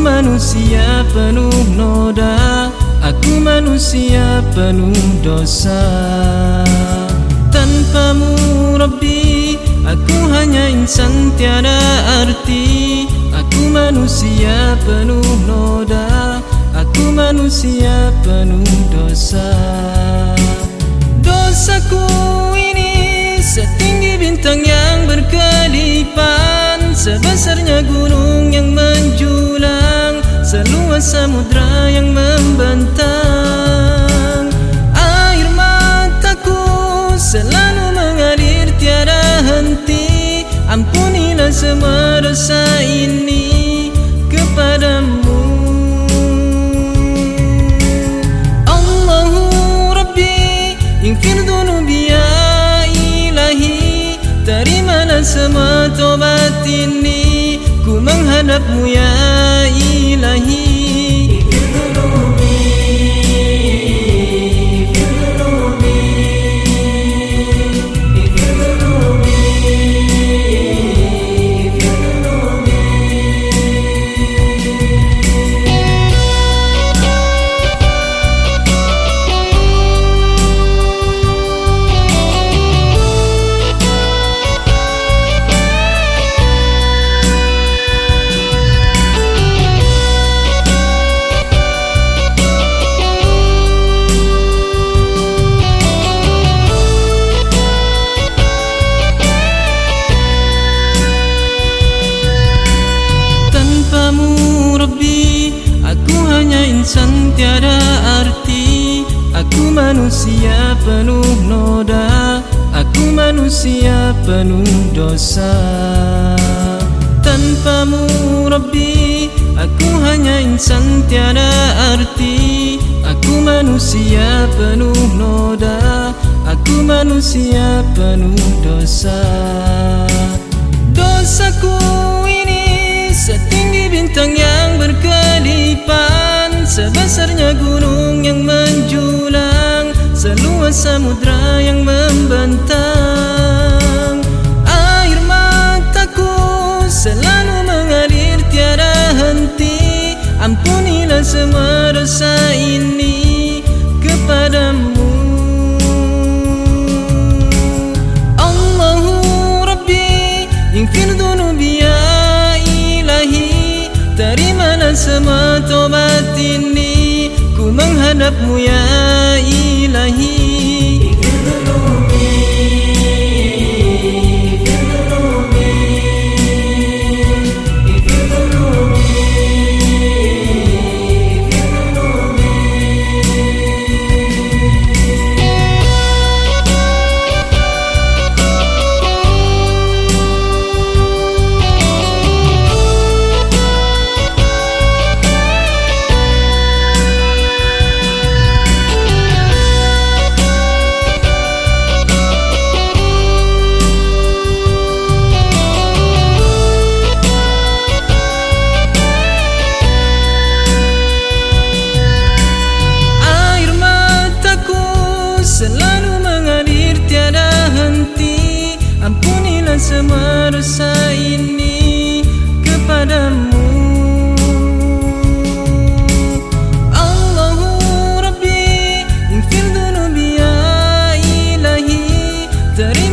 manusia penuh noda. Aku manusia penuh dosa. Tanpamu Rabbi Aku hanya insan tiada arti. Aku manusia penuh noda. Aku manusia penuh dosa. Dosaku ini setinggi bintang yang berkelipan. Sebesarnya gunung Seluas samudra yang membentang Air mataku selalu mengalir tiada henti. Ampunilah semua dosa ini kepadamu. Semua tobat ini. Ku menghadapmu ya ilahi tiada arti. Aku manusia penuh noda. Aku manusia penuh dosa. Tanpamu Rabbi Aku hanya insan tiada arti. Aku manusia penuh noda. Aku manusia penuh dosa. Dosaku ini setinggi bintang yang sebesarnya gunung yang menjulang seluas samudra yang membentang. Air mataku selalu mengalir tiada henti. Ampunilah semua dosa ini kepadamu. Allahu Rabbi ingfir dunubi ya ilahi terimalah semua tobat ini ku menghadapmu ya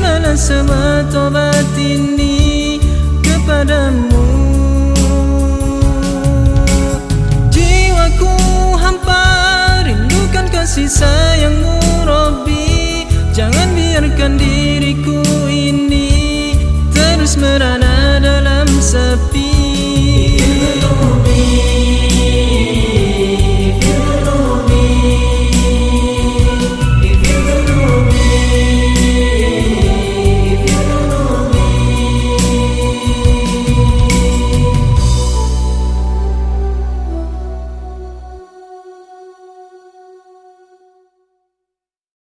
terimalah semua tobat ini kepadamu. Jiwaku hampa rindukan kasih sayang